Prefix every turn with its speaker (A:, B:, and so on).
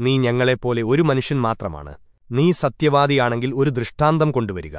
A: നീ ഞങ്ങളെപ്പോലെ ഒരു മനുഷ്യൻ മാത്രമാണ്. നീ സത്യവാദിയാണെങ്കിൽ ഒരു ദൃഷ്ടാന്തം കൊണ്ടുവരിക.